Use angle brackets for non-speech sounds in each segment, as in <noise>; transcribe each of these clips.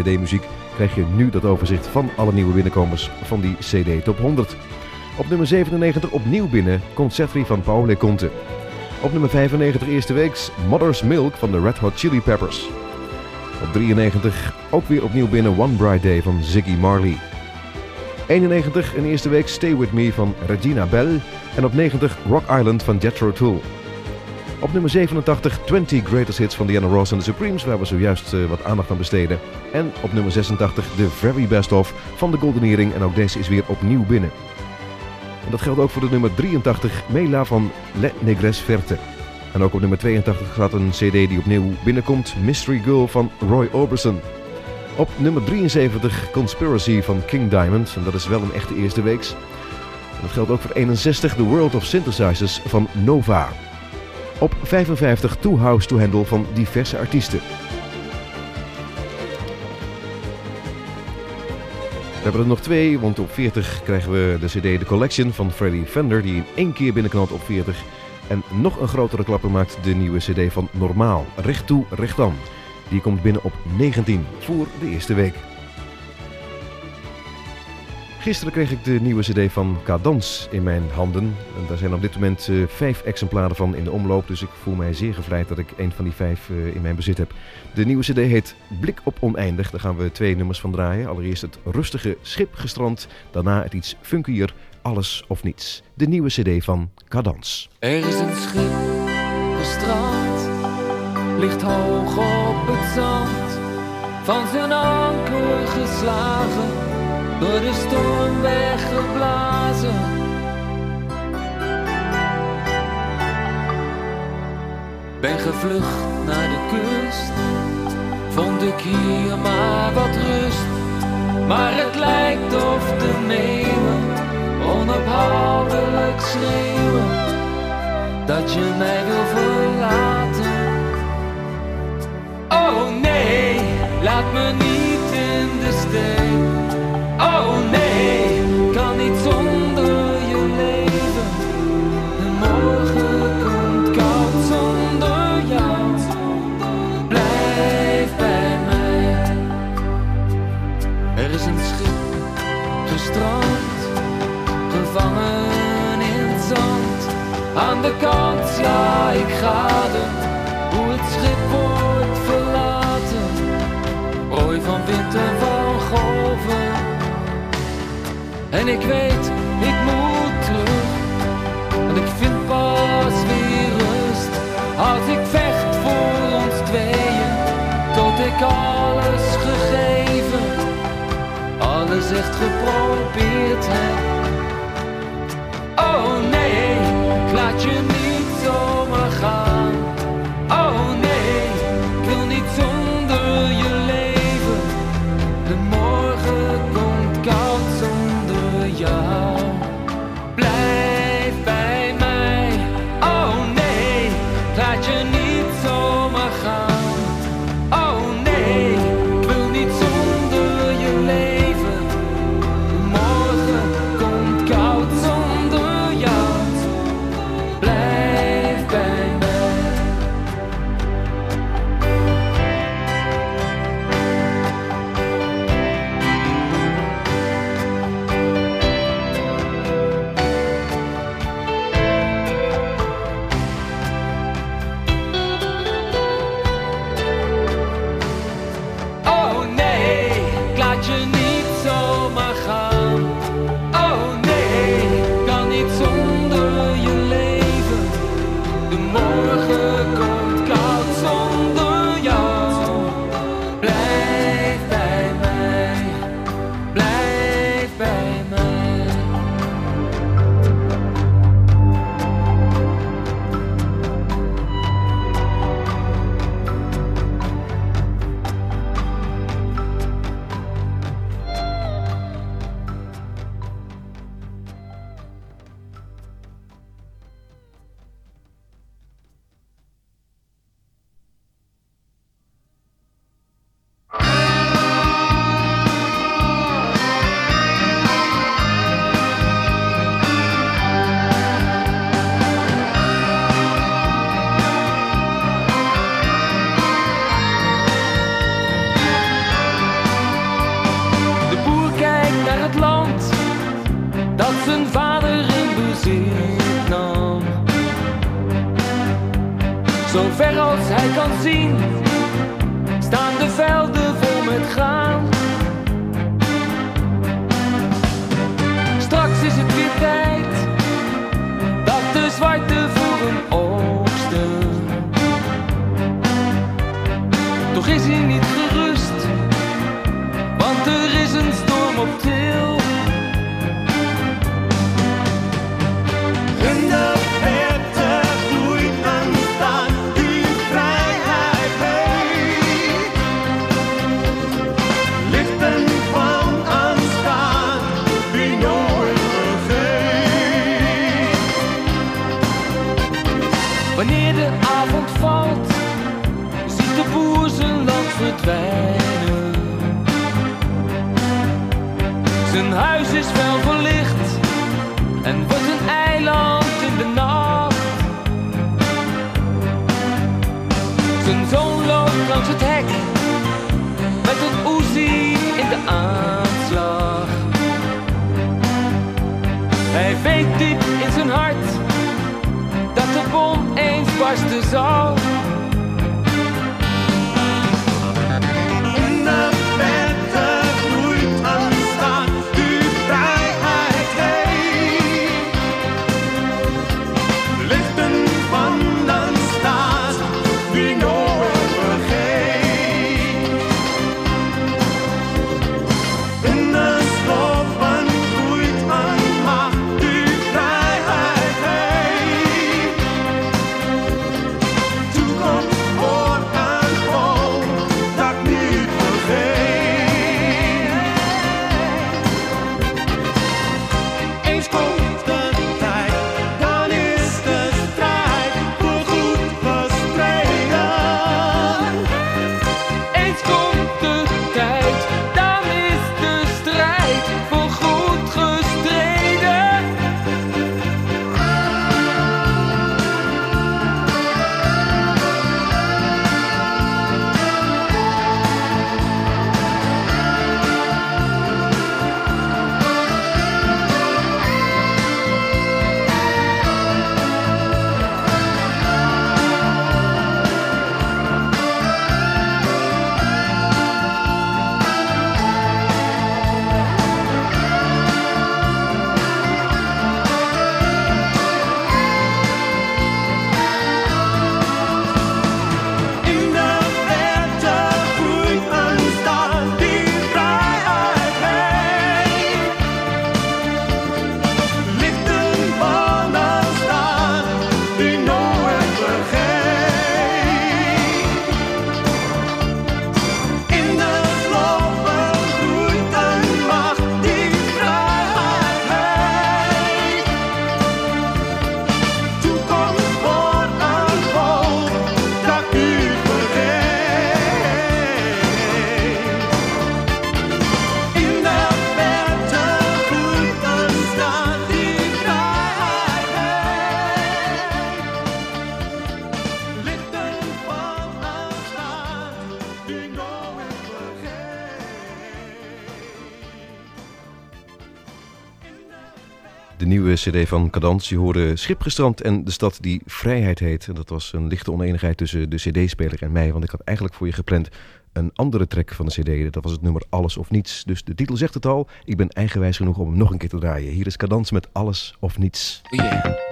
CD-muziek krijg je nu dat overzicht van alle nieuwe binnenkomers van die CD Top 100. Op nummer 97 opnieuw binnen Concerti van Paul Leconte. Op nummer 95 eerste weeks Mother's Milk van de Red Hot Chili Peppers. Op 93 ook weer opnieuw binnen One Bright Day van Ziggy Marley. 91 een eerste week Stay With Me van Regina Bell. En op 90 Rock Island van Jethro Tull. Op nummer 87 20 Greatest Hits van Diana Ross en The Supremes, waar we zojuist uh, wat aandacht aan besteden. En op nummer 86 The Very Best Of van de Golden Earring en ook deze is weer opnieuw binnen. En dat geldt ook voor de nummer 83 Mela van Le Negres Verte. En ook op nummer 82 staat een cd die opnieuw binnenkomt, Mystery Girl van Roy Orbison. Op nummer 73 Conspiracy van King Diamond, en dat is wel een echte eerste weeks. En dat geldt ook voor 61 The World of Synthesizers van Nova. Op 55 Two House to Handle van diverse artiesten. We hebben er nog twee, want op 40 krijgen we de CD The Collection van Freddie Fender, die in één keer binnenknalt op 40. En nog een grotere klapper maakt de nieuwe CD van Normaal, Recht toe, Recht aan. Die komt binnen op 19 voor de eerste week. Gisteren kreeg ik de nieuwe CD van Cadans in mijn handen. En daar zijn op dit moment uh, vijf exemplaren van in de omloop. Dus ik voel mij zeer gevleid dat ik een van die vijf uh, in mijn bezit heb. De nieuwe CD heet Blik op Oneindig. Daar gaan we twee nummers van draaien. Allereerst het rustige Schip gestrand. Daarna het iets funkier Alles of Niets. De nieuwe CD van Cadans. Er is een schip gestrand. Ligt hoog op het zand. Van zijn anker geslagen door de storm weggeblazen. Ben gevlucht naar de kust, vond ik hier maar wat rust. Maar het lijkt of de meeuwen onophoudelijk schreeuwen dat je mij wil verlaten. Oh nee, laat me niet in de steek. Ik ga er. Hoe het schip wordt verlaten, prooi van wind en van golven. En ik weet, ik moet terug. Want ik vind pas weer rust. Als ik vecht voor ons tweeën. Tot ik alles gegeven. Alles echt geprobeerd heb. Oh nee, ik laat je cd van Cadans. Je hoorde Schip gestrand en de stad die Vrijheid heet. Dat was een lichte oneenigheid tussen de cd-speler en mij, want ik had eigenlijk voor je gepland een andere track van de cd. Dat was het nummer Alles of Niets. Dus de titel zegt het al, ik ben eigenwijs genoeg om hem nog een keer te draaien. Hier is Cadans met Alles of Niets. Oh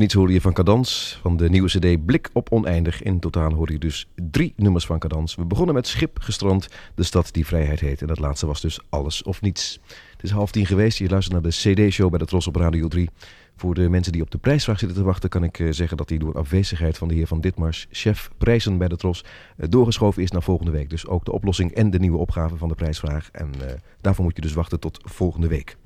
niets hoorde je van Cadans van de nieuwe cd Blik op Oneindig. In totaal hoorde je dus drie nummers van Cadans. We begonnen met Schip gestrand, de stad die vrijheid heet. En dat laatste was dus Alles of niets. Het is half tien geweest, je luistert naar de cd-show bij de Tros op Radio 3. Voor de mensen die op de prijsvraag zitten te wachten... kan ik eh, zeggen dat die door afwezigheid van de heer Van Ditmars... chef prijzen bij de Tros, eh, doorgeschoven is naar volgende week. Dus ook de oplossing en de nieuwe opgave van de prijsvraag. En eh, daarvoor moet je dus wachten tot volgende week.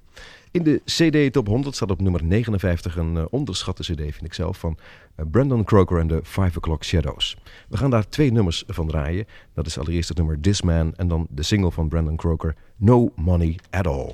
In de CD Top 100 staat op nummer 59 een eh, onderschatte CD, vind ik zelf, van eh, Brandon Croker en de 5 O'Clock Shadows. We gaan daar twee nummers van draaien. Dat is allereerst het nummer This Man en dan de single van Brandon Croker, No Money At All.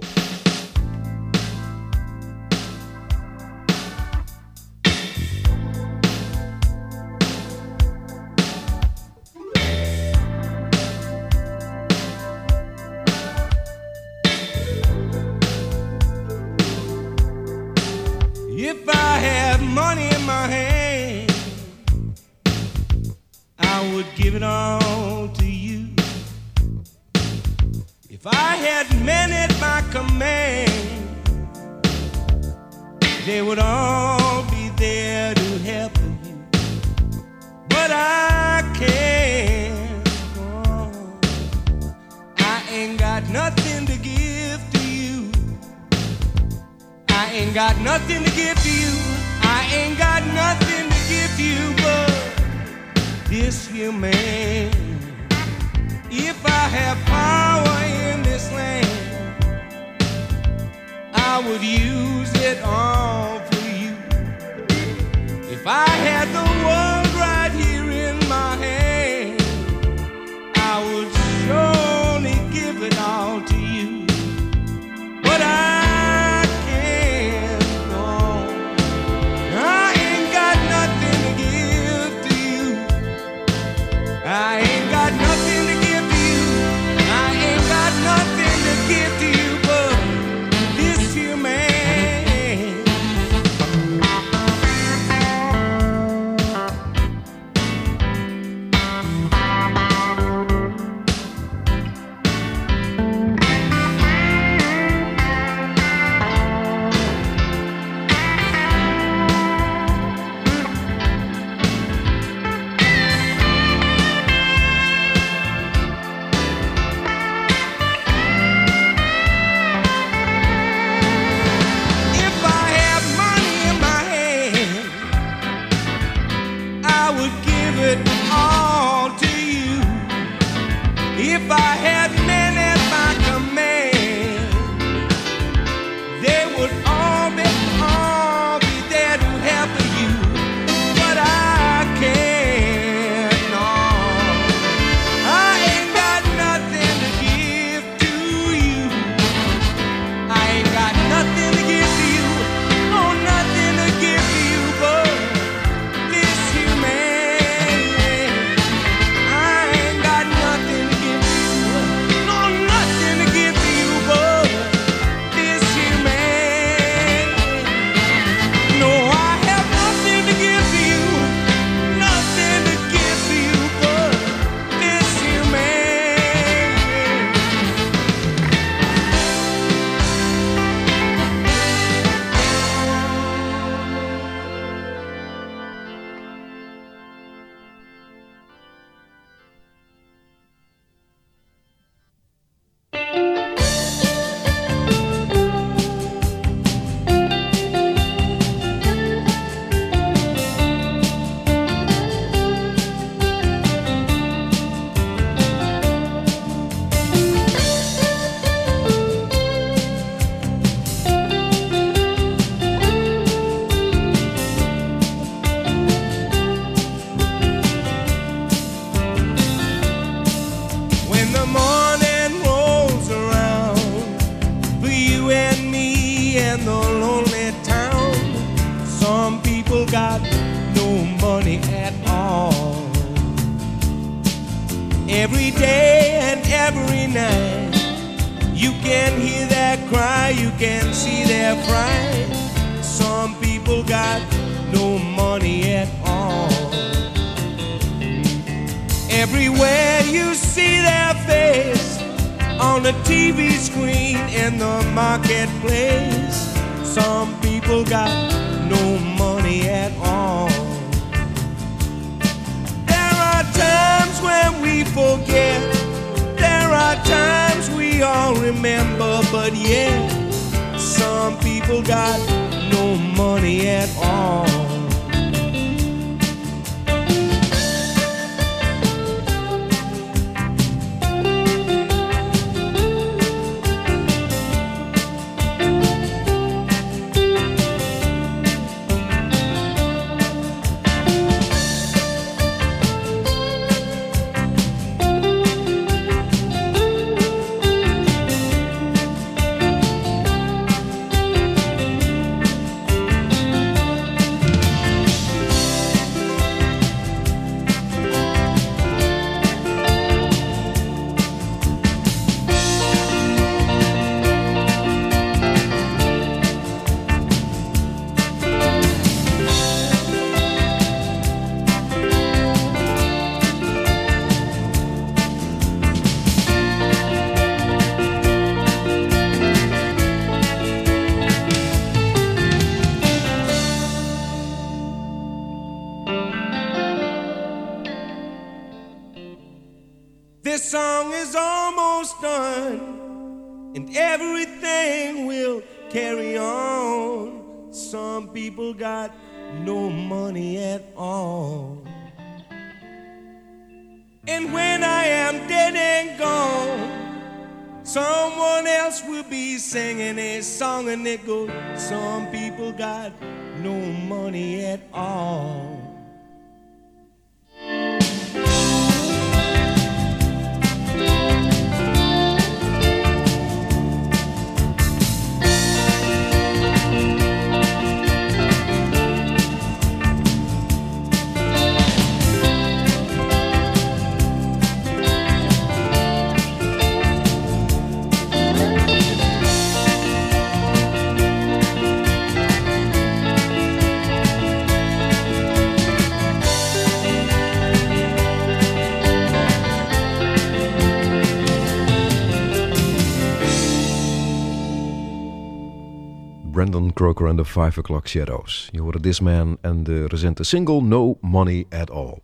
Croker and the Five O'Clock Shadows. Je hoorde This Man en de recente single No Money at All.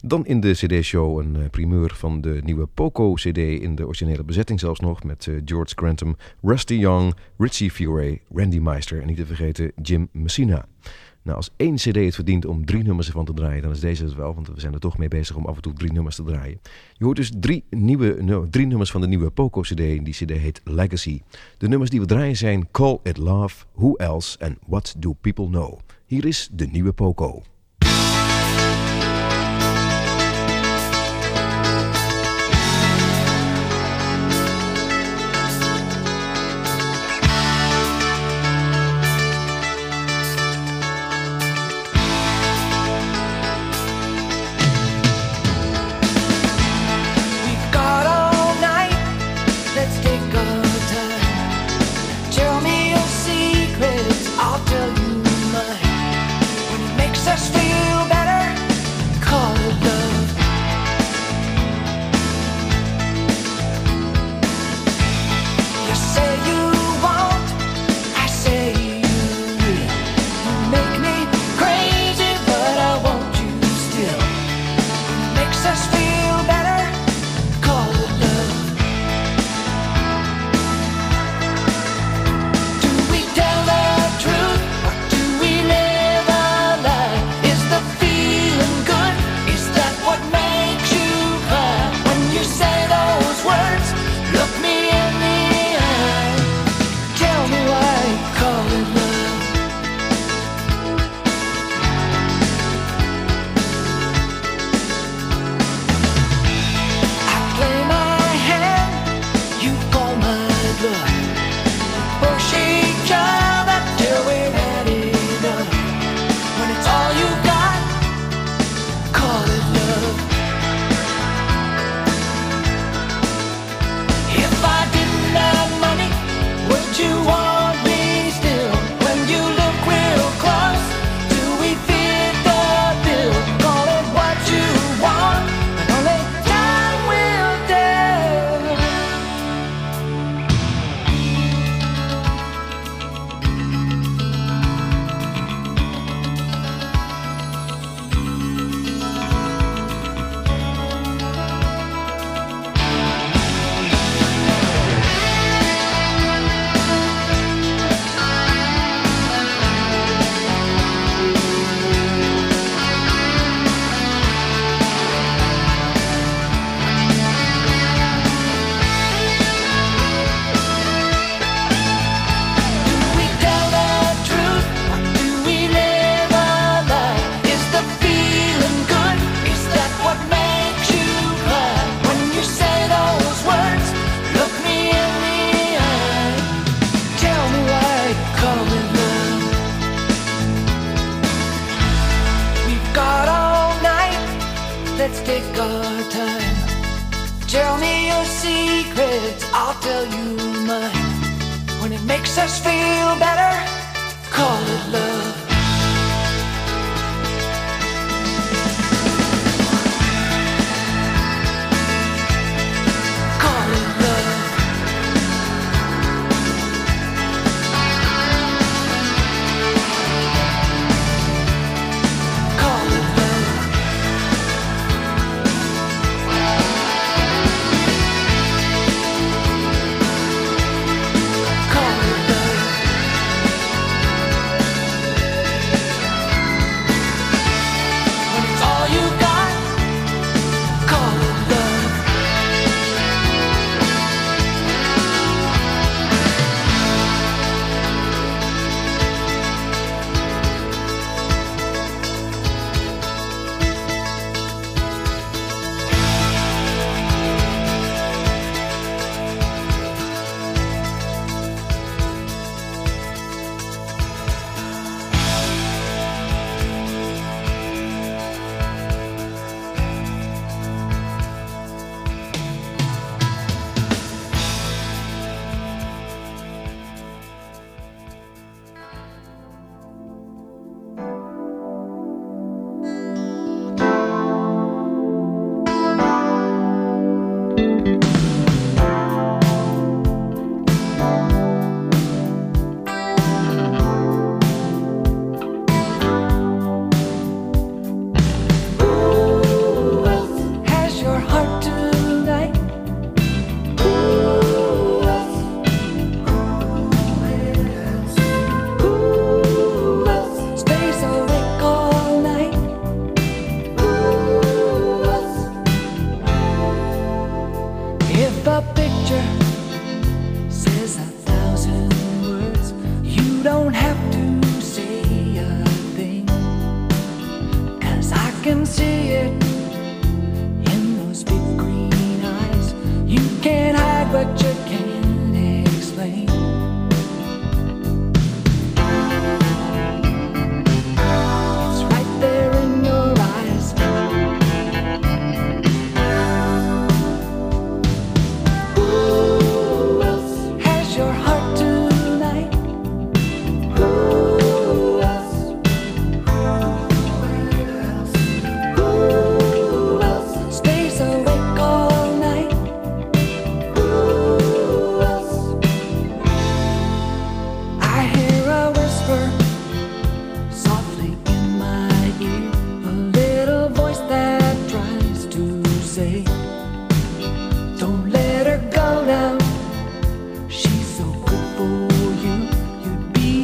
Dan in de CD-show een eh, primeur van de nieuwe Poco-CD in de originele bezetting zelfs nog. Met eh, George Grantham, Rusty Young, Richie Furay, Randy Meister en niet te vergeten Jim Messina. Nou, als één CD het verdient om drie nummers ervan te draaien, dan is deze het wel, want we zijn er toch mee bezig om af en toe drie nummers te draaien. Je hoort dus drie, nieuwe, drie nummers van de nieuwe Poco-CD. Die CD heet Legacy. De nummers die we draaien zijn Call It Love, Who Else en What Do People Know. Hier is de nieuwe Poco. Makes us feel better, call it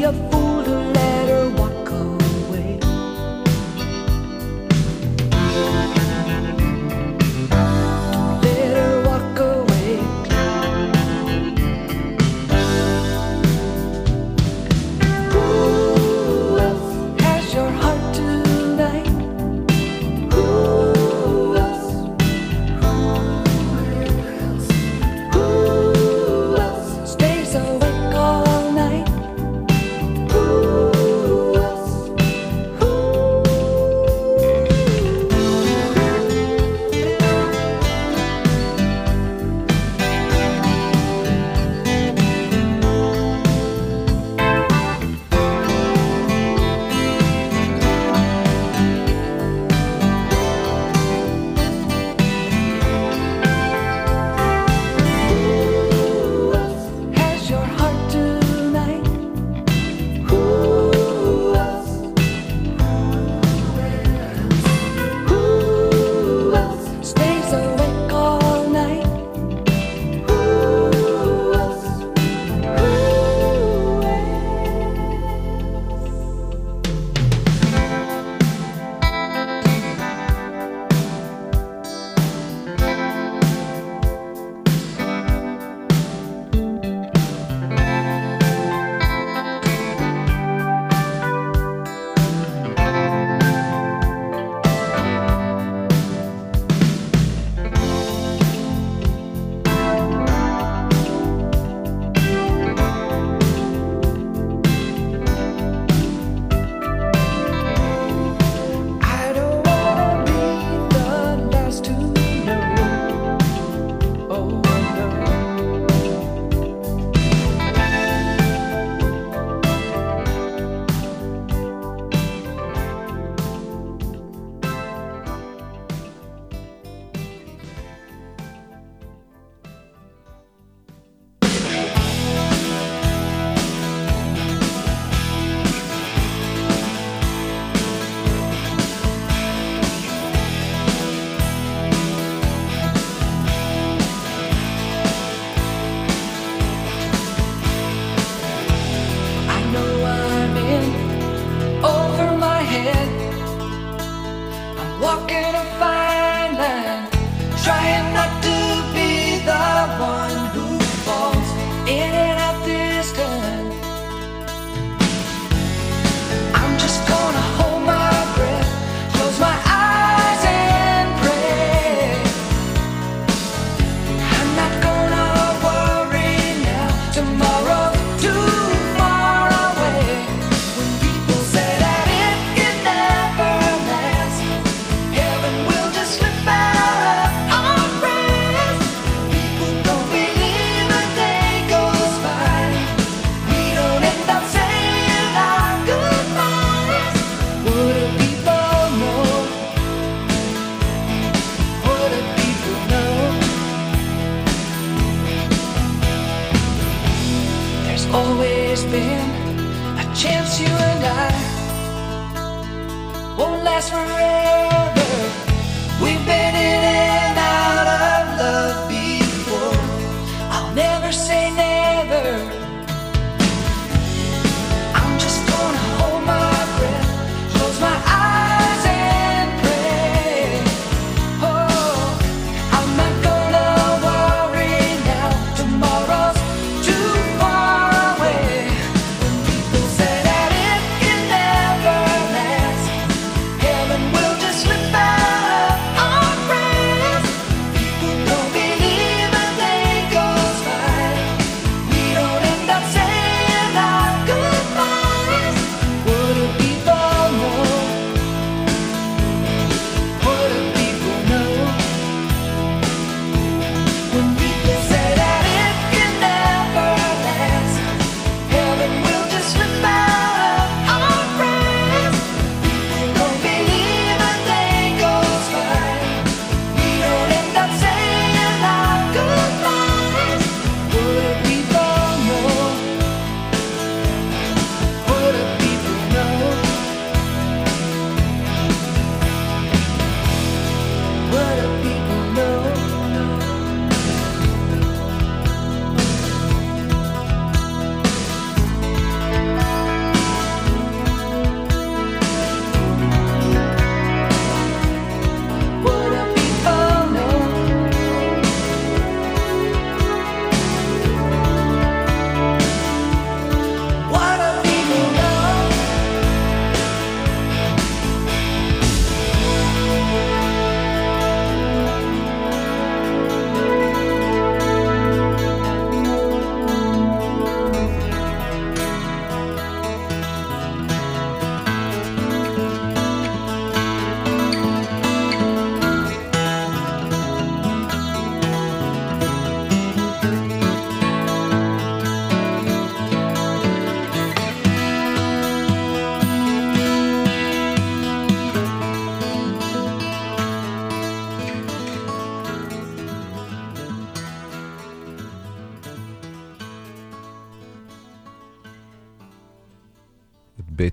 a fool.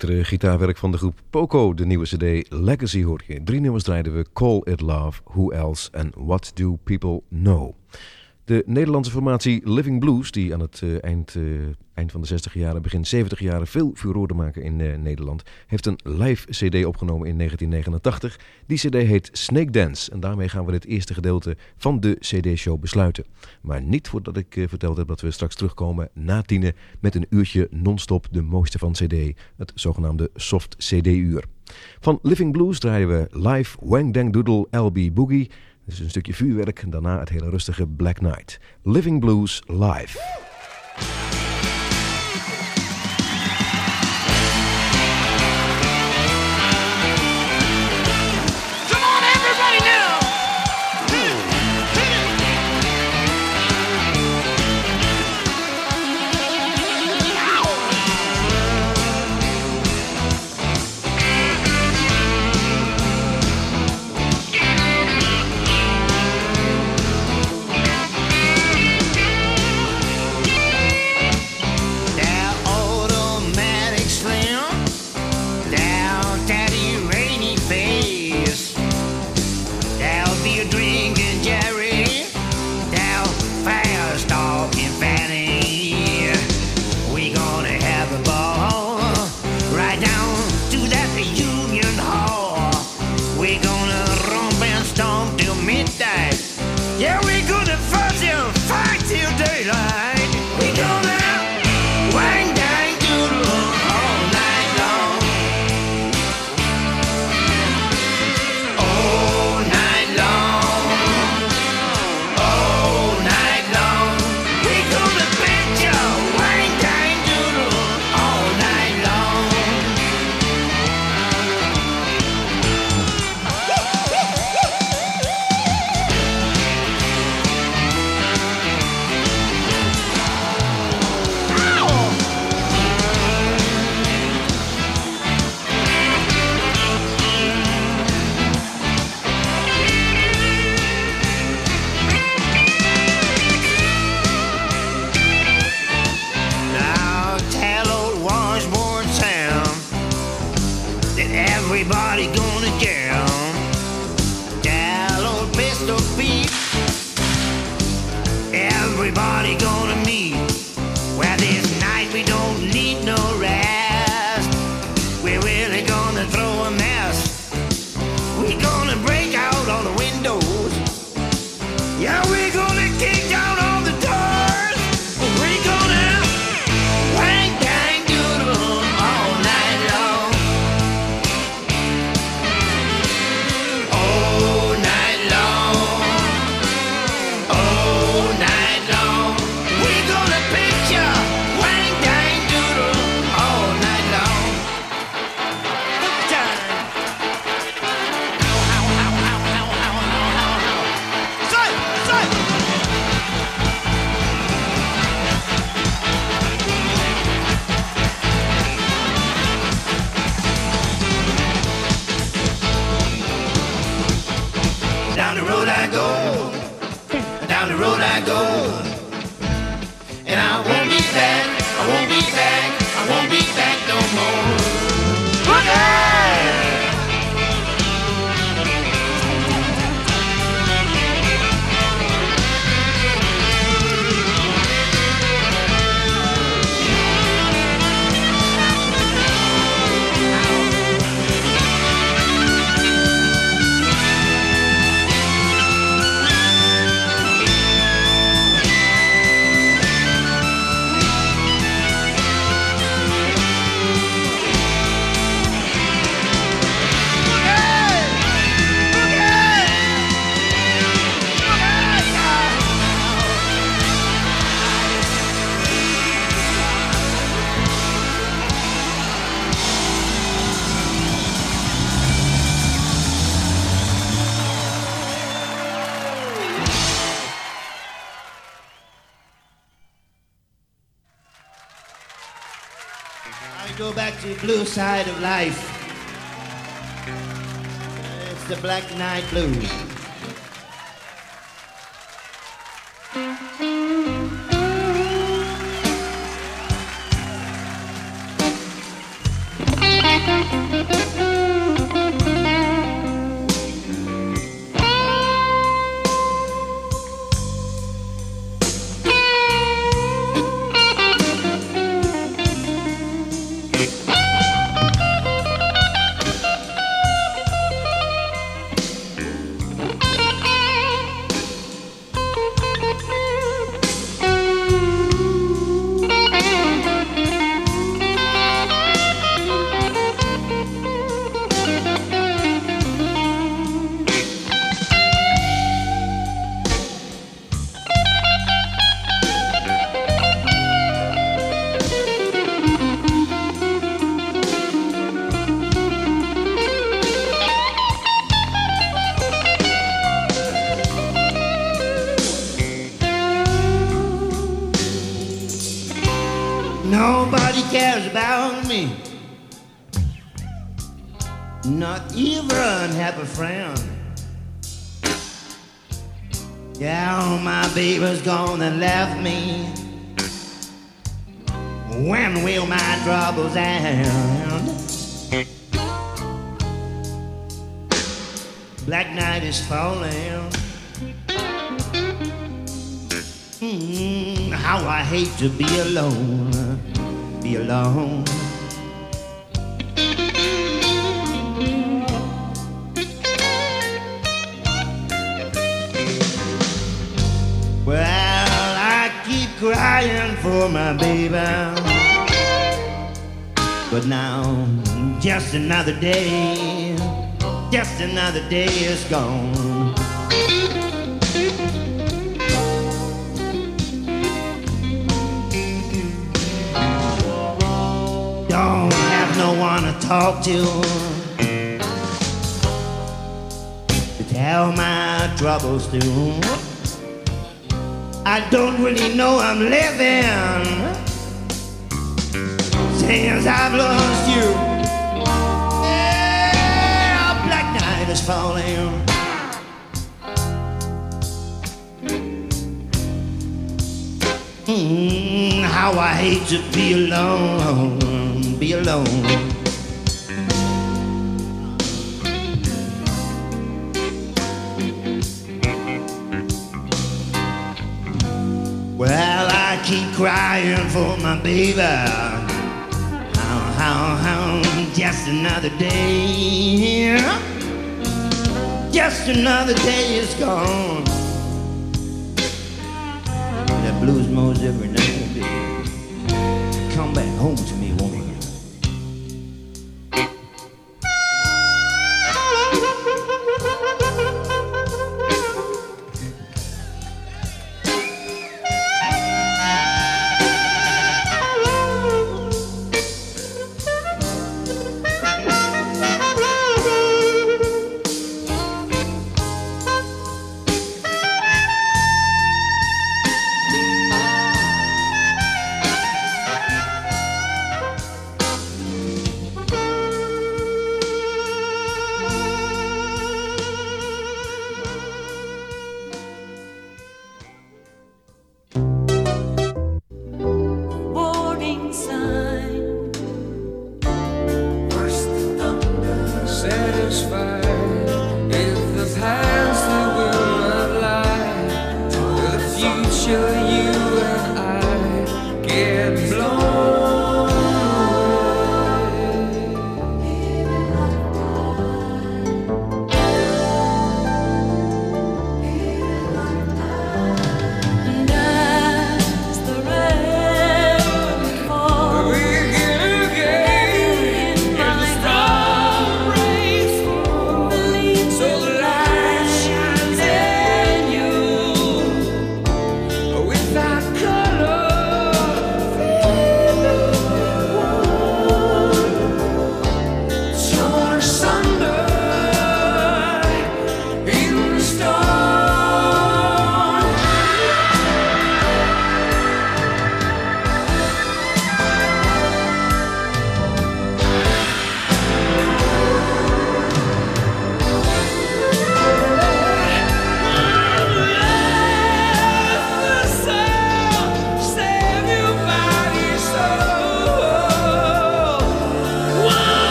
Betere gitaarwerk van de groep Poco, de nieuwe CD Legacy hoor je. Drie nummers draaiden we Call It Love, Who Else en What Do People Know. De Nederlandse formatie Living Blues, die aan het eh, eind, eh, eind van de 60 jaren, begin 70 jaren veel furoren maken in eh, Nederland, heeft een live CD opgenomen in 1989. Die CD heet Snake Dance en daarmee gaan we dit eerste gedeelte van de CD-show besluiten. Maar niet voordat ik verteld heb dat we straks terugkomen na tienen met een uurtje non-stop de mooiste van CD, het zogenaamde Soft CD-uur. Van Living Blues draaien we live Wang Dang Doodle LB Boogie. Dus een stukje vuurwerk en daarna het hele rustige Black Knight. Living Blues live. Side of life. It's the black night blues. Just another day, just another day is gone. Don't have no one to talk to. To tell my troubles to. I don't really know I'm living since I've lost you. Is falling. Mm, how I hate to be alone, be alone. Well, I keep crying for my baby. How, how, how, just another day. Just another day is gone. That blues moans every night and. Come back home to me,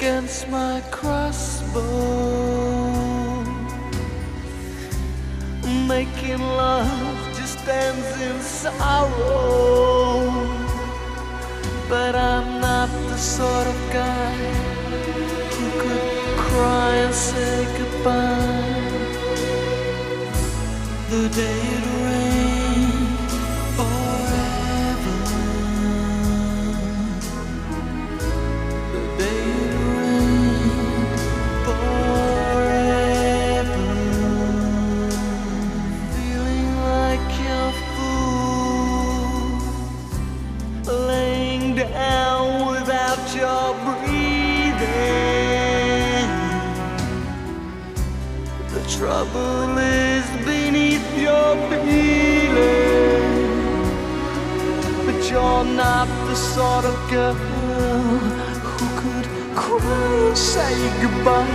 against my crossbow, making love just stands in sorrow. But I'm not the sort of guy who could cry and say goodbye. The day is beneath your. But you're not the sort of girl who could say goodbye.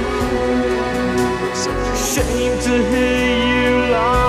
Such a shame to hear you lie.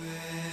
Where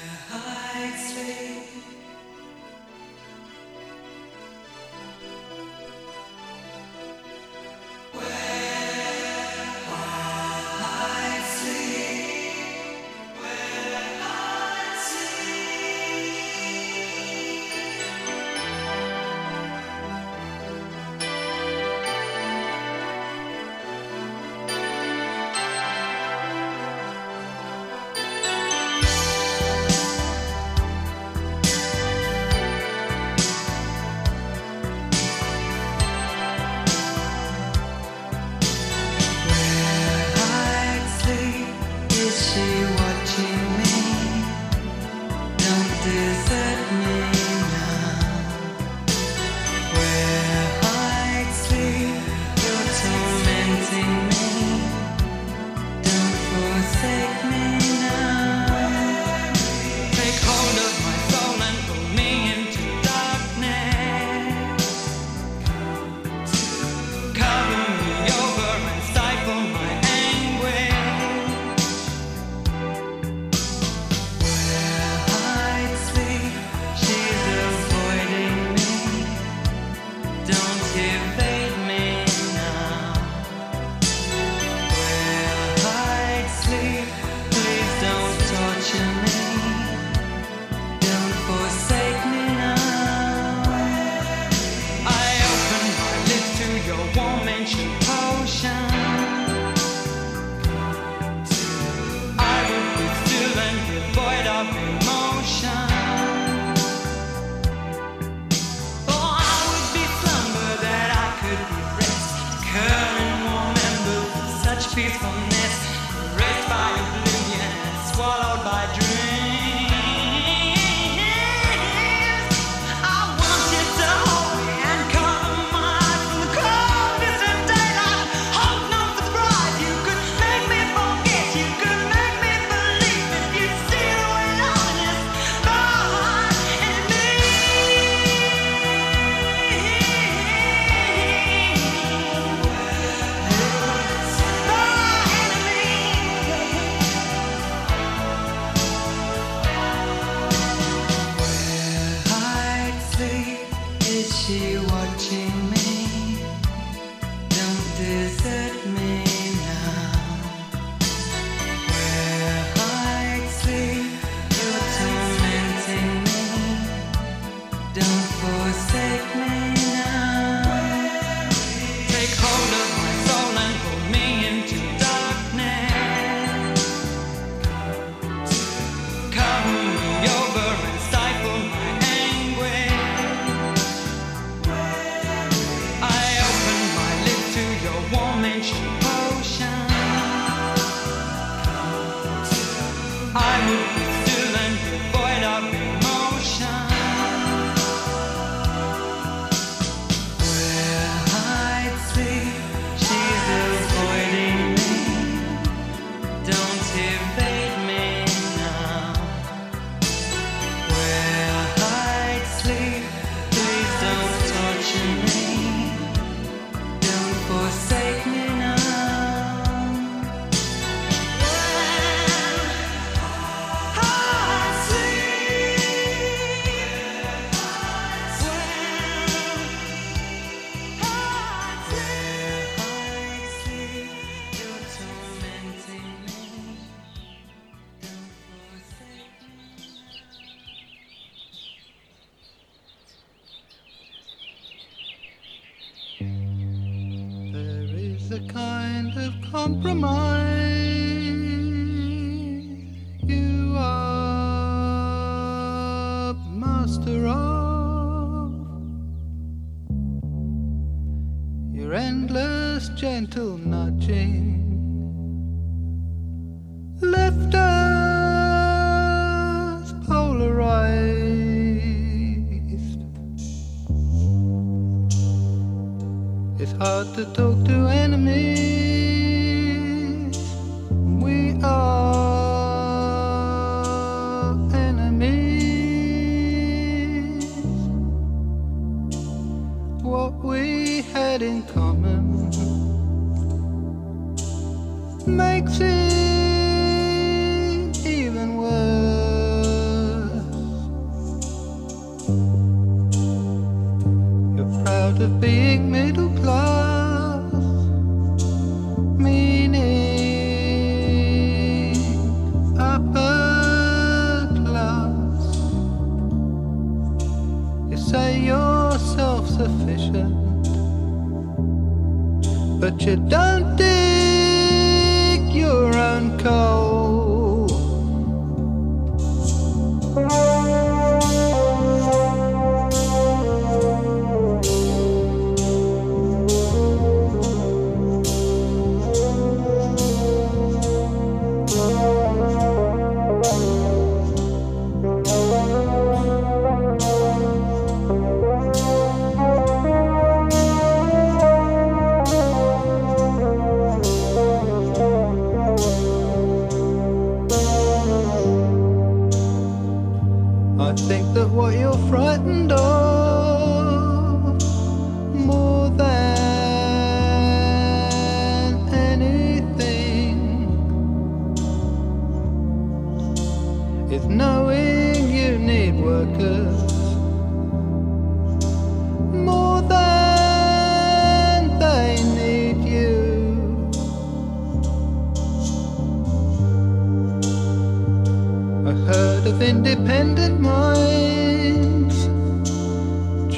the door.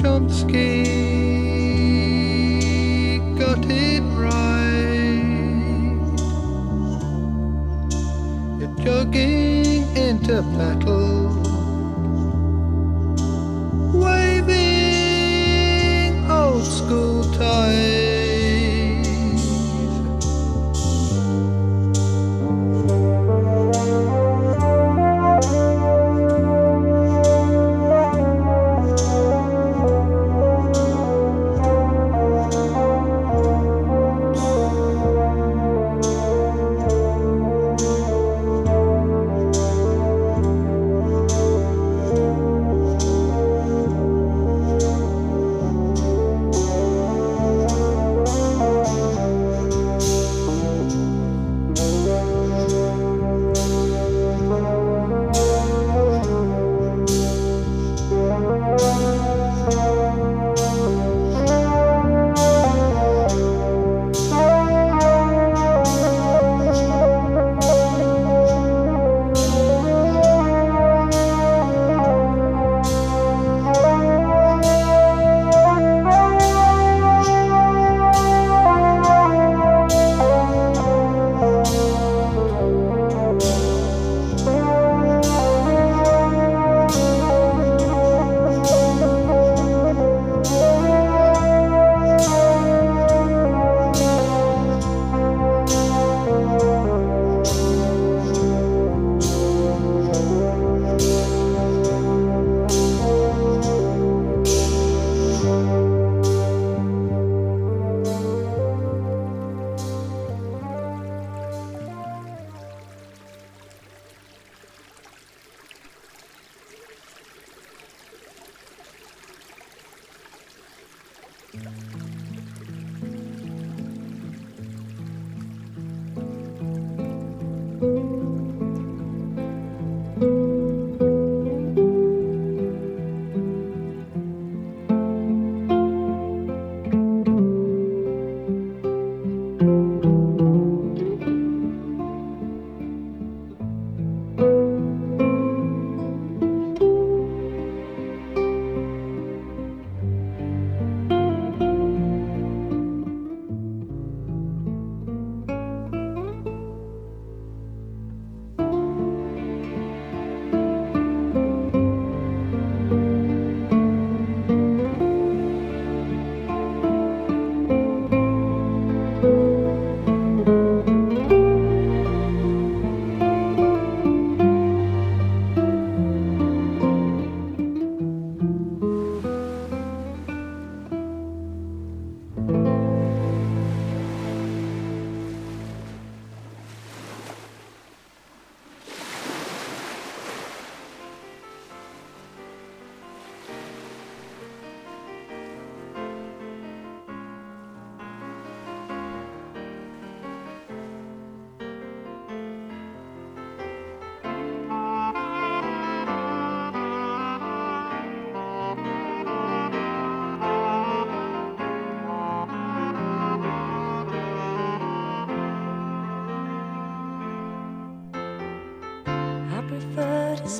Chomsky got it right. You're jogging into battle.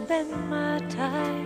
spend my time.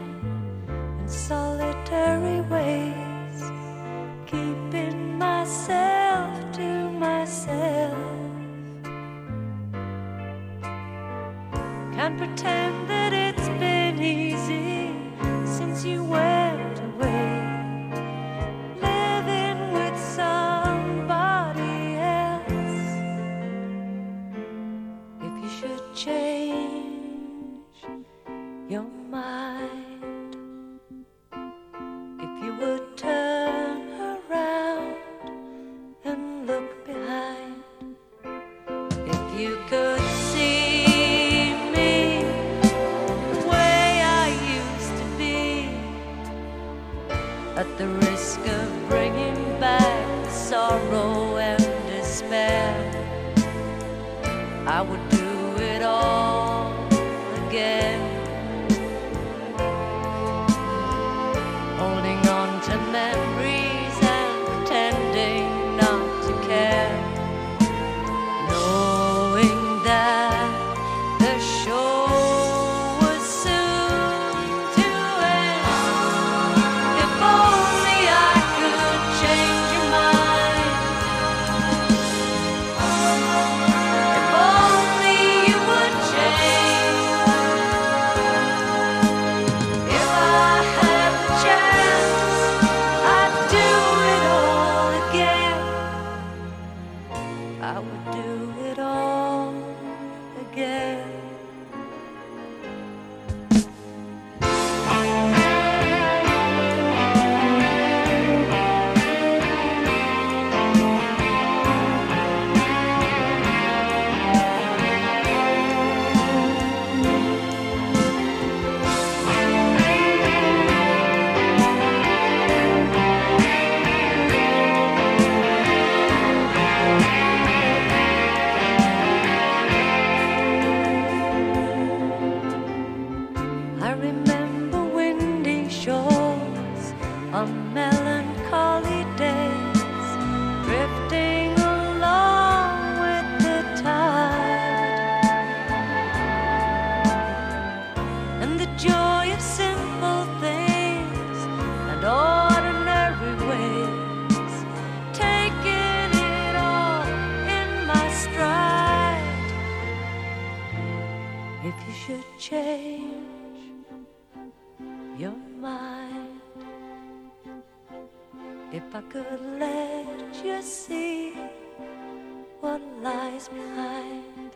what lies behind.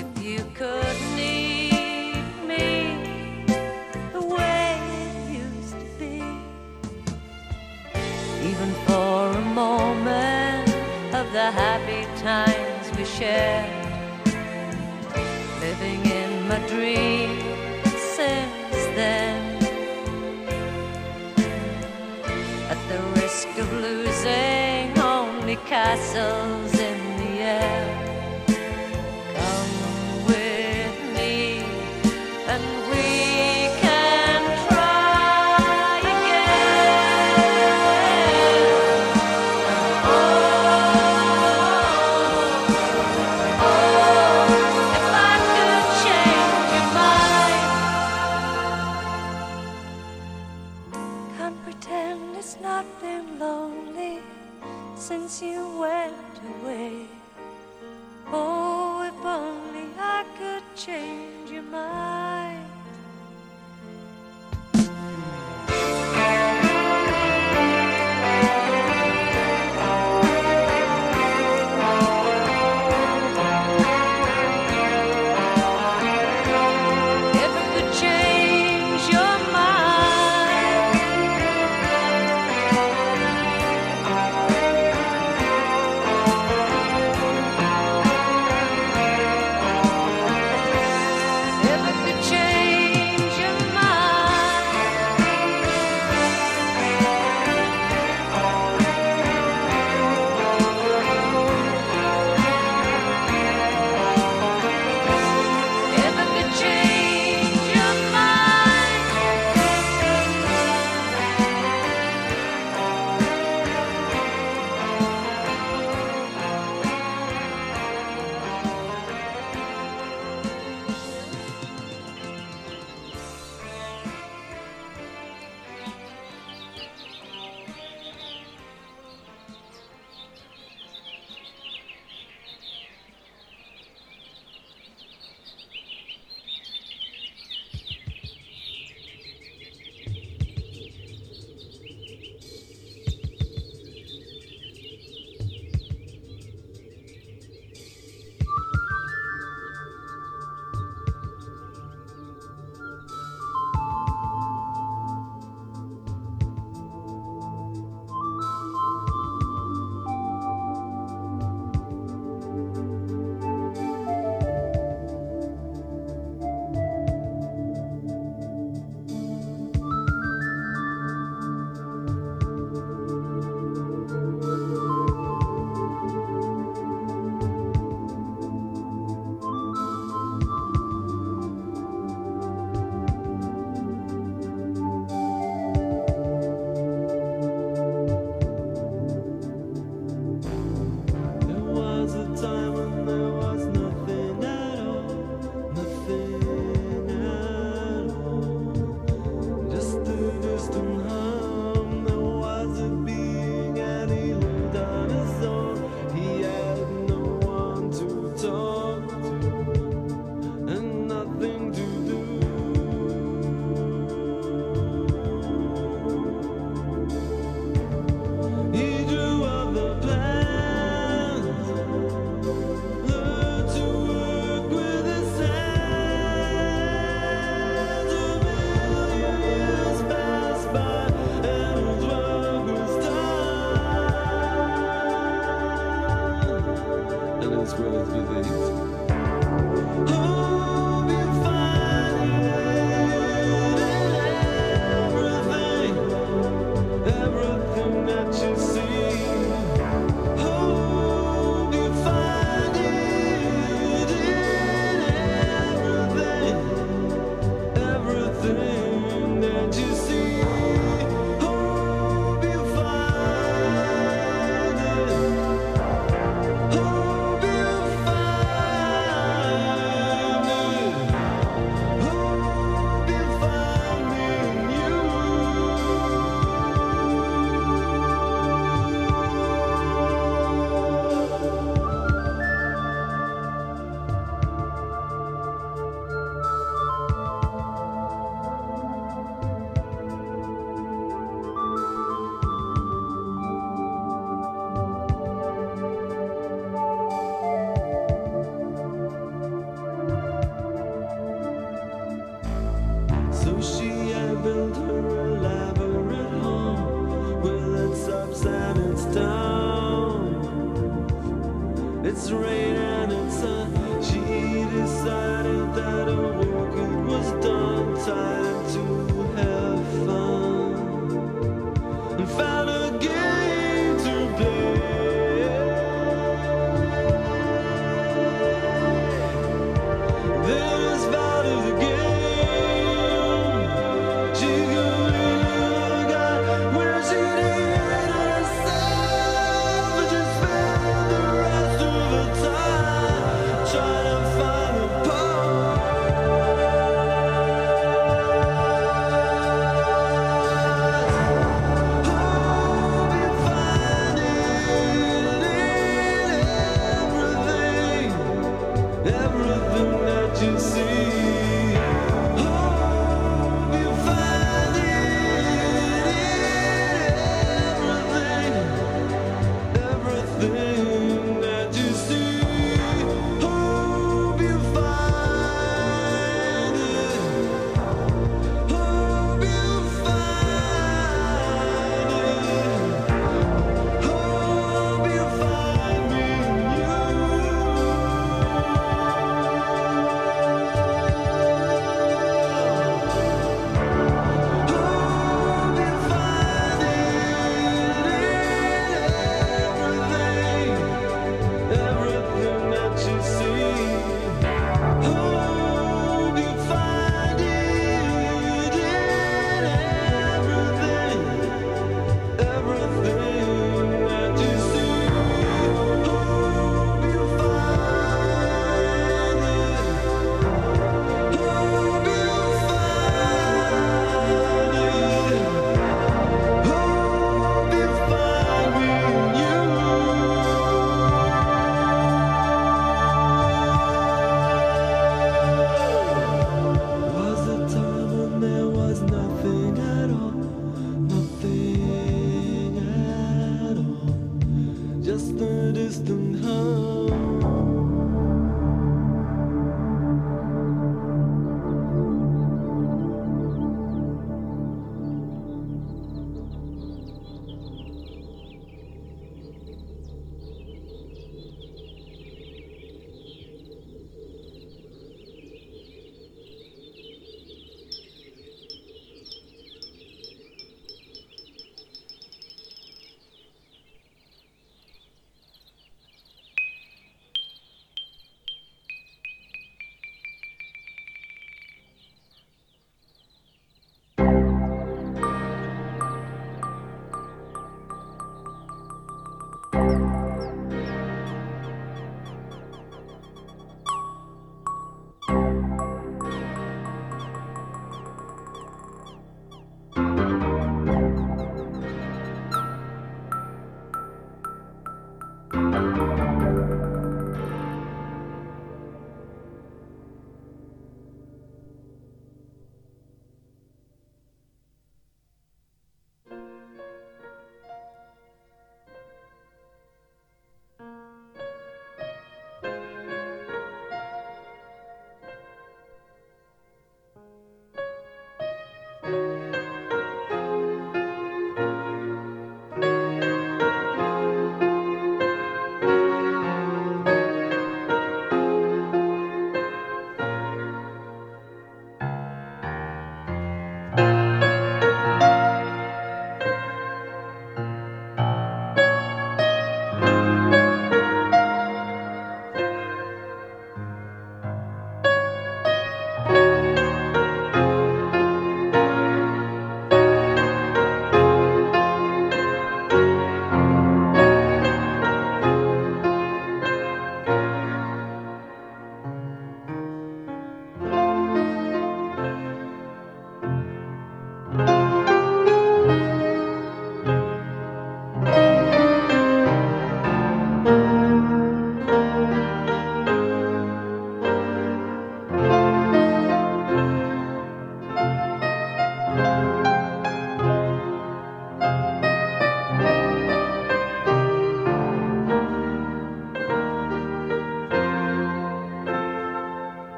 If you could need me the way it used to be, even for a moment of the happy times we shared, living in my dream since then. At the risk of losing only castle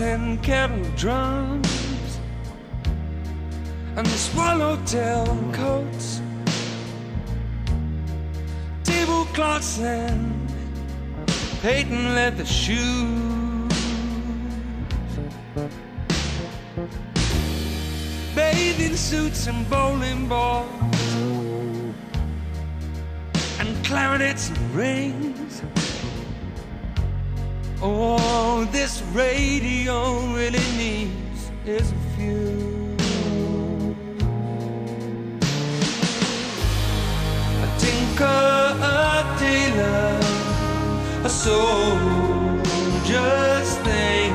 And kettle drums and swallowtail coats, tablecloths and patent leather shoes, bathing suits and bowling balls, and clarinets and rings. All this radio really needs is a few. A tinker, a tailor, a soldier's thing.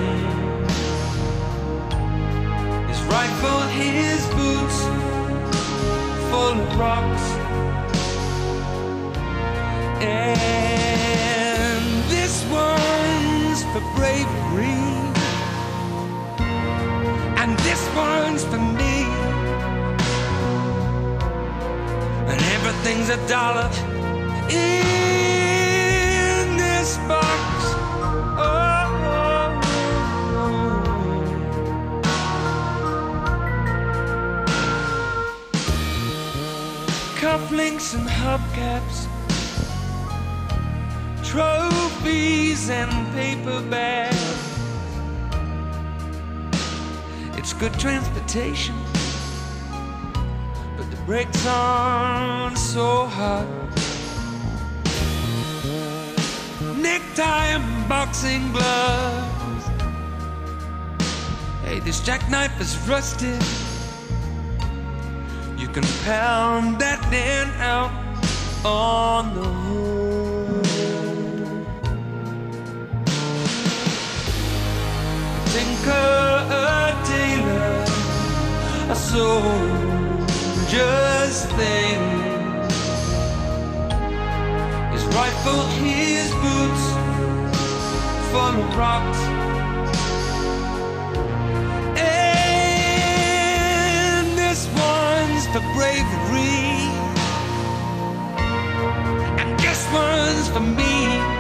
His rifle, his boots, full of rocks. And for bravery. And this one's for me. And everything's a dollar in this box. Oh, Cufflinks and hubcaps trophies and paper bags. It's good transportation, but the brakes aren't so hot. Necktie and boxing gloves. Hey, this jackknife is rusted. You can pound that dent out on the hood. Tinker, a tailor, a soldier's thing. His rifle, his boots, of rocks. And this one's for bravery. And this one's for me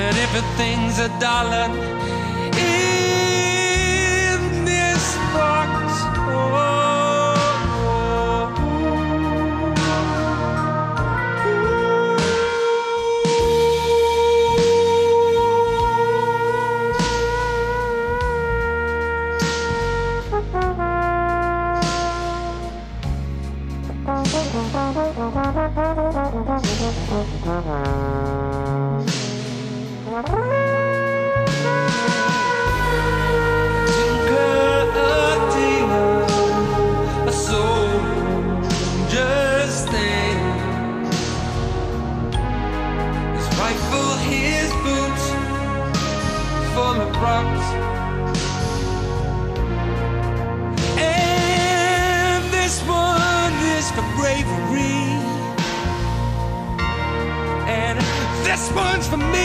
and everything's a dollar one's for me.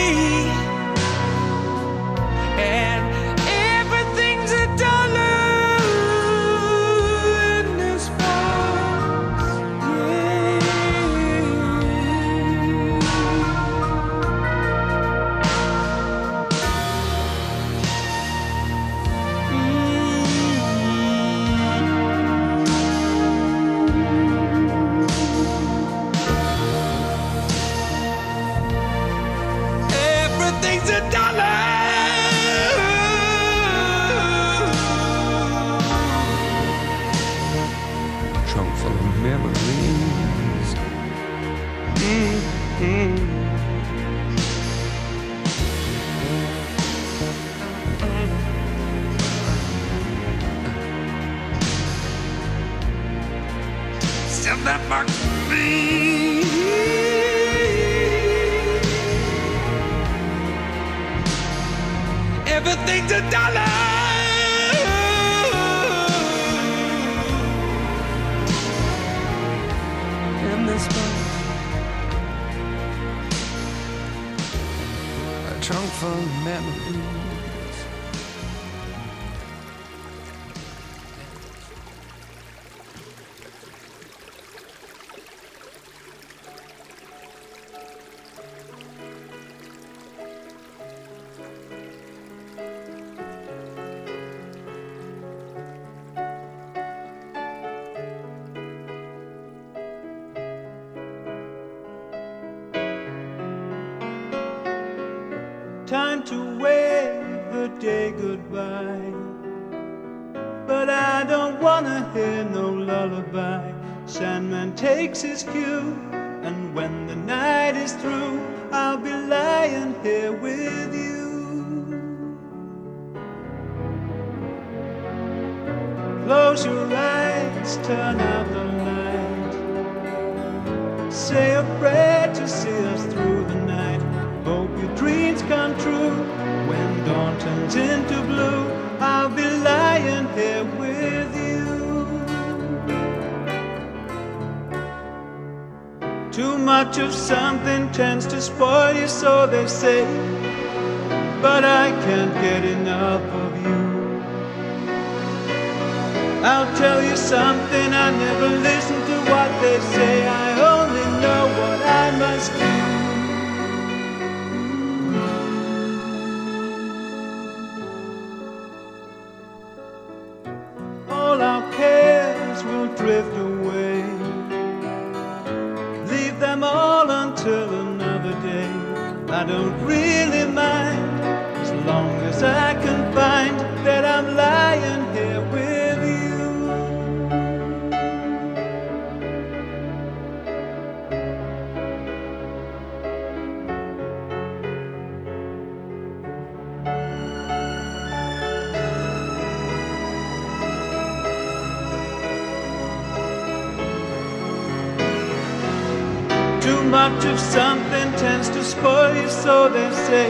Much of something tends to spoil you, so they say.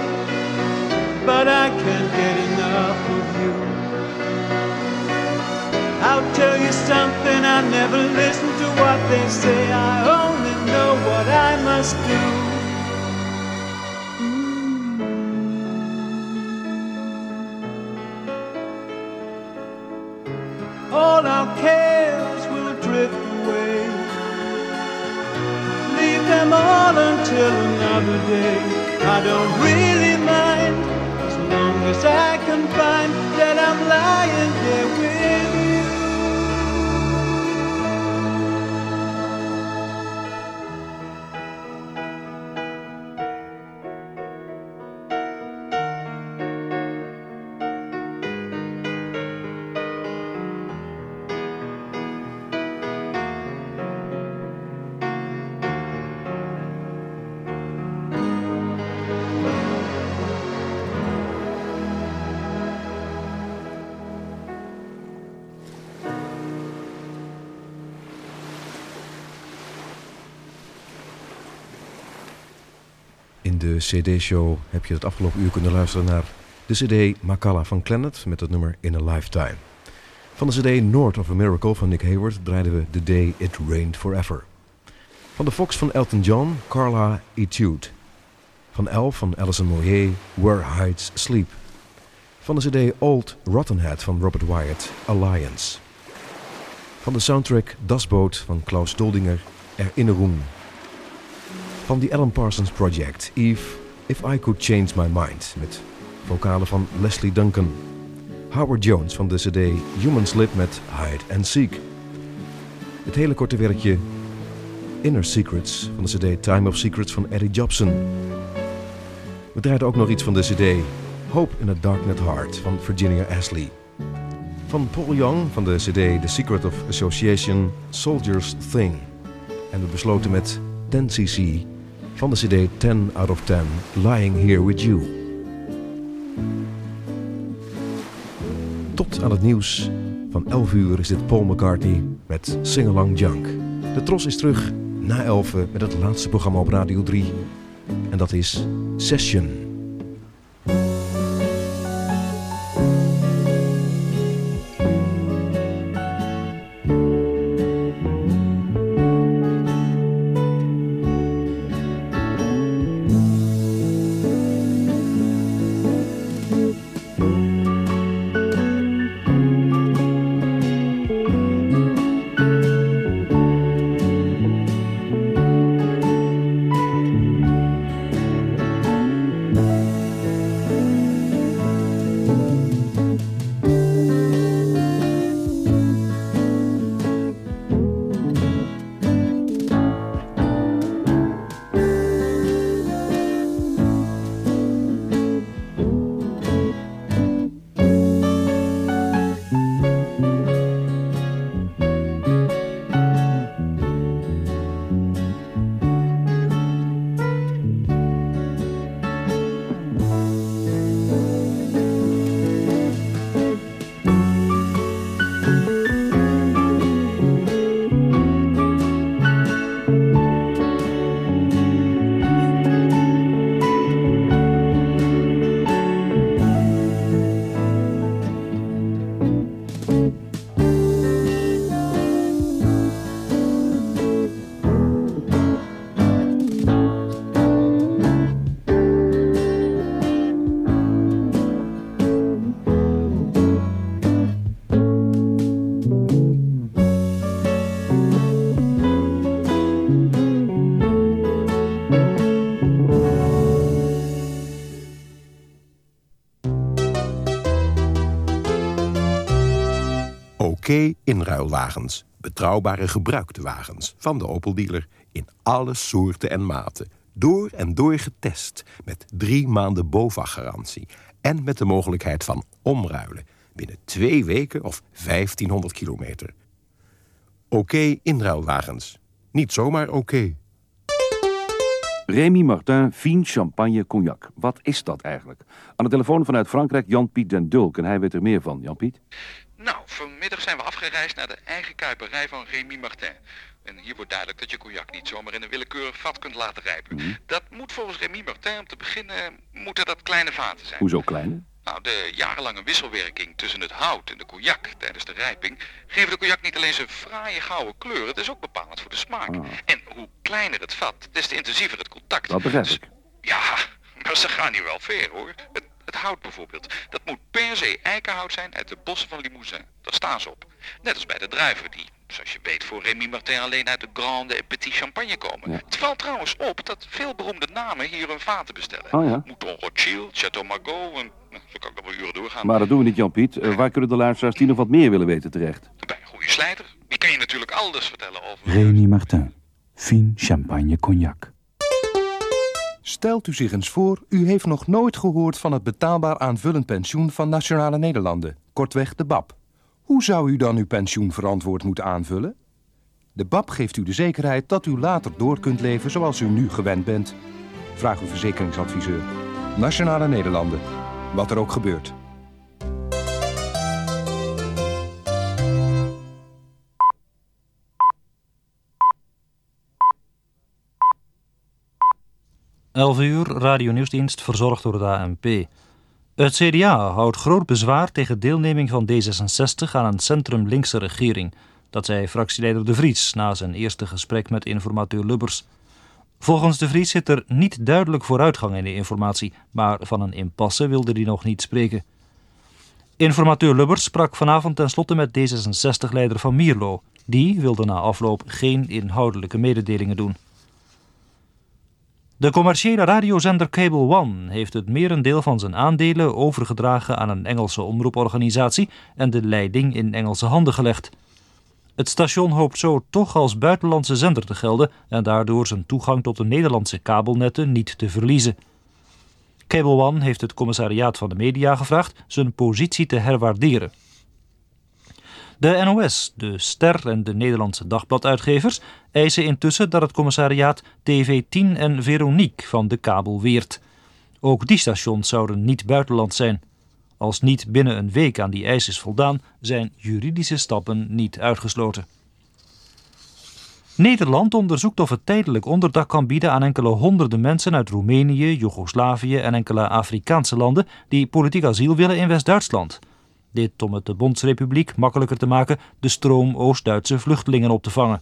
But I can't get enough of you. I'll tell you something, I never listen to what they say. I only know what I must do. Don't really de CD-show heb je het afgelopen uur kunnen luisteren naar de CD Makala van Clannad met het nummer In a Lifetime. Van de CD North of a Miracle van Nick Hayward draaiden we The Day It Rained Forever. Van de Fox van Elton John, Carla Etude. Van Elf van Alison Moyer, Where Heights Sleep. Van de CD Old Rottenhead van Robert Wyatt, Alliance. Van de soundtrack Das Boot van Klaus Doldinger, Erinnerung. Van The Alan Parsons Project, Eve, If I Could Change My Mind, met vocalen van Leslie Duncan. Howard Jones van de CD Human Slip met Hide and Seek. Het hele korte werkje Inner Secrets van de CD Time of Secrets van Eddie Jobson. We draaiden ook nog iets van de CD Hope in a Darknet Heart van Virginia Ashley. Van Paul Young van de CD The Secret of Association Soldier's Thing. En we besloten met 10cc van de CD 10 out of 10 Lying Here With You. Tot aan het nieuws van 11 uur is dit Paul McCartney met Singalong Junk. De Tros is terug na 11 met het laatste programma op Radio 3. En dat is Session. OK inruilwagens. Betrouwbare gebruikte wagens van de Opel dealer in alle soorten en maten. Door en door getest met drie maanden BOVAG-garantie. En met de mogelijkheid van omruilen binnen twee weken of 1500 kilometer. OK inruilwagens. Niet zomaar oké. Remy Martin, Fien Champagne Cognac. Wat is dat eigenlijk? Aan de telefoon vanuit Frankrijk Jan-Piet den Dulk. En hij weet er meer van. Jan-Piet? Vanmiddag zijn we afgereisd naar de eigen kuiperij van Rémy Martin. En hier wordt duidelijk dat je cognac niet zomaar in een willekeurig vat kunt laten rijpen. Mhm. Dat moet volgens Rémy Martin om te beginnen, moeten dat kleine vaten zijn. Hoezo kleine? Nou, de jarenlange wisselwerking tussen het hout en de cognac tijdens de rijping geven de cognac niet alleen zijn fraaie gouden kleur, het is ook bepalend voor de smaak. Ah. En hoe kleiner het vat, des te intensiever het contact. Dat begrijp ik. Ja, <laughs> maar ze gaan hier wel ver hoor. Het, het hout bijvoorbeeld, dat moet per se eikenhout zijn uit de bossen van Limousin. Daar staan ze op. Net als bij de druiven die, zoals je weet, voor Rémy Martin alleen uit de Grande en Petit Champagne komen. Het valt trouwens op dat veel beroemde namen hier hun vaten bestellen. Oh ja. Mouton Rothschild, Chateau Margaux en nou, zo kan ik nog wel uren doorgaan. Maar dat doen we niet, Jan-Piet. Eh, waar kunnen de luisteraars die nog wat meer willen weten terecht? Goeie slijter, die kan je natuurlijk alles vertellen over... Rémy Martin. Fien Champagne Cognac. Stelt u zich eens voor, u heeft nog nooit gehoord van het betaalbaar aanvullend pensioen van Nationale Nederlanden, kortweg de BAP. Hoe zou u dan uw pensioen verantwoord moeten aanvullen? De BAP geeft u de zekerheid dat u later door kunt leven zoals u nu gewend bent. Vraag uw verzekeringsadviseur. Nationale Nederlanden. Wat er ook gebeurt. Elf uur, Radio Nieuwsdienst, verzorgd door de ANP. Het CDA houdt groot bezwaar tegen deelneming van D66 aan een centrum-linkse regering. Dat zei fractieleider De Vries na zijn eerste gesprek met informateur Lubbers. Volgens De Vries zit er niet duidelijk vooruitgang in de informatie, maar van een impasse wilde hij nog niet spreken. Informateur Lubbers sprak vanavond tenslotte met D66-leider Van Mierlo. Die wilde na afloop geen inhoudelijke mededelingen doen. De commerciële radiozender Cable One heeft het merendeel van zijn aandelen overgedragen aan een Engelse omroeporganisatie en de leiding in Engelse handen gelegd. Het station hoopt zo toch als buitenlandse zender te gelden en daardoor zijn toegang tot de Nederlandse kabelnetten niet te verliezen. Cable One heeft het commissariaat van de media gevraagd zijn positie te herwaarderen. De NOS, de Ster en de Nederlandse dagbladuitgevers eisen intussen dat het commissariaat TV10 en Veronique van de kabel weert. Ook die stations zouden niet buitenland zijn. Als niet binnen een week aan die eis is voldaan, zijn juridische stappen niet uitgesloten. Nederland onderzoekt of het tijdelijk onderdak kan bieden aan enkele honderden mensen uit Roemenië, Joegoslavië en enkele Afrikaanse landen die politiek asiel willen in West-Duitsland. Dit om het de Bondsrepubliek makkelijker te maken de stroom Oost-Duitse vluchtelingen op te vangen.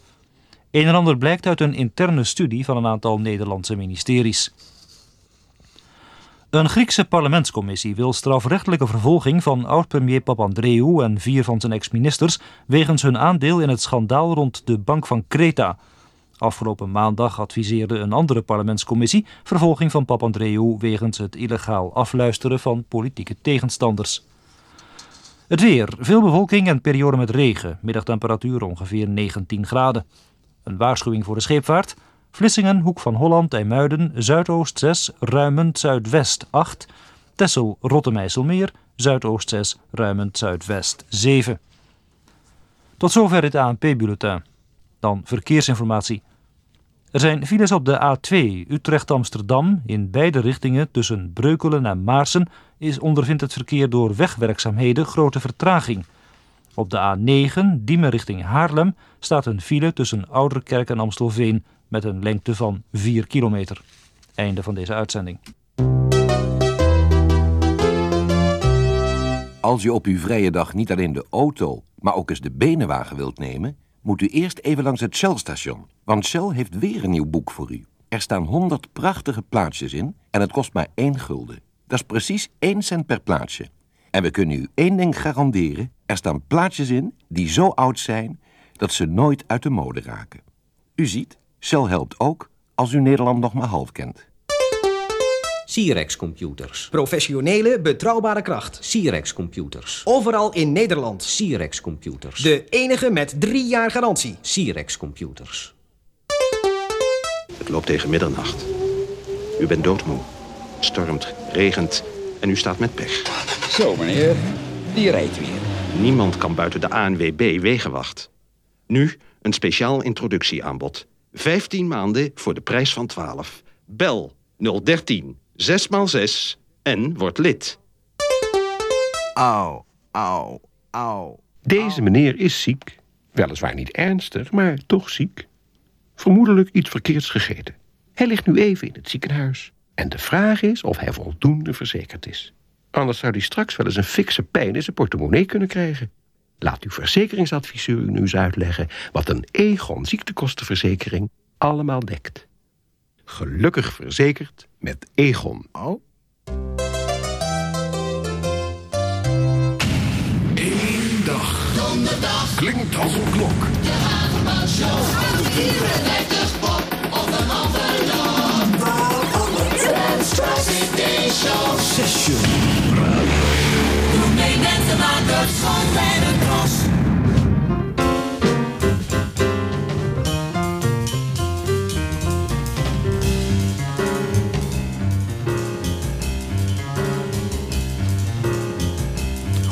Een en ander blijkt uit een interne studie van een aantal Nederlandse ministeries. Een Griekse parlementscommissie wil strafrechtelijke vervolging van oud-premier Papandreou en vier van zijn ex-ministers wegens hun aandeel in het schandaal rond de Bank van Kreta. Afgelopen maandag adviseerde een andere parlementscommissie vervolging van Papandreou wegens het illegaal afluisteren van politieke tegenstanders. Het weer. Veel bewolking en periode met regen. Middagtemperatuur ongeveer 19 graden. Een waarschuwing voor de scheepvaart. Vlissingen, Hoek van Holland, IJmuiden, Zuidoost 6, Ruimend, Zuidwest 8. Tessel, Rotterdam-IJsselmeer, Zuidoost 6, Ruimend, Zuidwest 7. Tot zover het ANP-bulletin. Dan verkeersinformatie. Er zijn files op de A2 Utrecht-Amsterdam. In beide richtingen tussen Breukelen en Maarsen is ondervindt het verkeer door wegwerkzaamheden grote vertraging. Op de A9 Diemen richting Haarlem staat een file tussen Ouderkerk en Amstelveen met een lengte van 4 kilometer. Einde van deze uitzending. Als je op uw vrije dag niet alleen de auto, maar ook eens de benenwagen wilt nemen, moet u eerst even langs het Shell-station. Want Shell heeft weer een nieuw boek voor u. Er staan 100 prachtige plaatsjes in en het kost maar 1 gulden. Dat is precies 1 cent per plaatsje. En we kunnen u één ding garanderen: er staan plaatjes in die zo oud zijn dat ze nooit uit de mode raken. U ziet, Shell helpt ook als u Nederland nog maar half kent. Sirex Computers. Professionele, betrouwbare kracht. Sirex Computers. Overal in Nederland. Sirex Computers. De enige met drie jaar garantie. Sirex Computers. Het loopt tegen middernacht. U bent doodmoe. Het stormt, regent en u staat met pech. Zo, meneer. Die rijdt weer. Niemand kan buiten de ANWB wegenwacht. Nu een speciaal introductieaanbod. 15 maanden voor de prijs van 12. Bel 013 6x6 en word lid. Au, au, au. Deze meneer is ziek. Weliswaar niet ernstig, maar toch ziek. Vermoedelijk iets verkeerds gegeten. Hij ligt nu even in het ziekenhuis. En de vraag is of hij voldoende verzekerd is. Anders zou hij straks wel eens een fikse pijn in zijn portemonnee kunnen krijgen. Laat uw verzekeringsadviseur u nu eens uitleggen wat een Egon ziektekostenverzekering allemaal dekt. Gelukkig verzekerd met Egon. Oh? Eén dag. Donderdag. Klinkt als een klok. De Hageman Show. Iedere wetenschap of een envelop. CD Show. Session. Doe mee met de makers van Red Cross.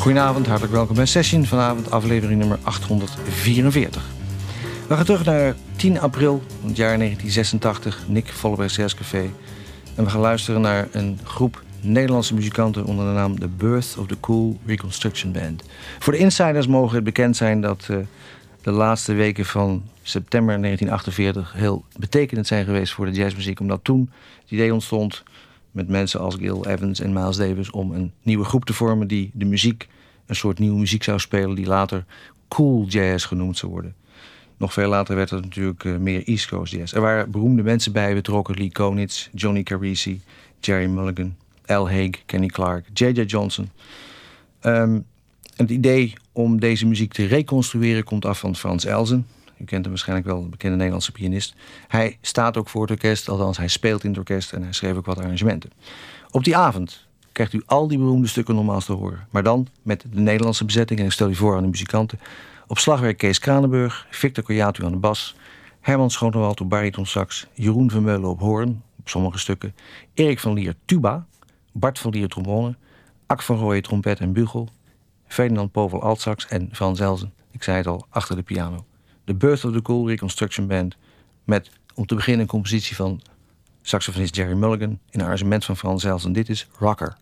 Goedenavond, hartelijk welkom bij Session. Vanavond aflevering nummer 844. We gaan terug naar 10 april het jaar 1986, Nick Volleberg Jazzcafé. En we gaan luisteren naar een groep Nederlandse muzikanten onder de naam The Birth of the Cool Reconstruction Band. Voor de insiders mogen het bekend zijn dat eh, de laatste weken van september 1948 heel betekenend zijn geweest voor de jazzmuziek. Omdat toen het idee ontstond met mensen als Gil Evans en Miles Davis om een nieuwe groep te vormen die de muziek, een soort nieuwe muziek zou spelen die later cool jazz genoemd zou worden. Nog veel later werd het natuurlijk eh, meer East Coast jazz. Er waren beroemde mensen bij betrokken: Lee Konitz, Johnny Carisi, Jerry Mulligan, Al Haig, Kenny Clark, J.J. Johnson. Ehm, het idee om deze muziek te reconstrueren komt af van Frans Elzen. U kent hem waarschijnlijk wel, de bekende Nederlandse pianist. Hij staat ook voor het orkest, althans hij speelt in het orkest en hij schreef ook wat arrangementen. Op die avond krijgt u al die beroemde stukken nogmaals te horen. Maar dan met de Nederlandse bezetting en ik stel u voor aan de muzikanten. Op slagwerk Kees Kranenburg, Victor Koyatu aan de bas, Herman Schoonewald op baritonsax, Jeroen Vermeulen op hoorn, op sommige stukken, Erik van Lier tuba, Bart van Lier trombone, Ak van Rooyen trompet en bugel, Ferdinand Povel altsax en Van Zelzen, ik zei het al, achter de piano. De Birth of the Cool Reconstruction Band. Met om te beginnen een compositie van saxofonist Jerry Mulligan in een arrangement van Frans Zijls. En dit is Rocker.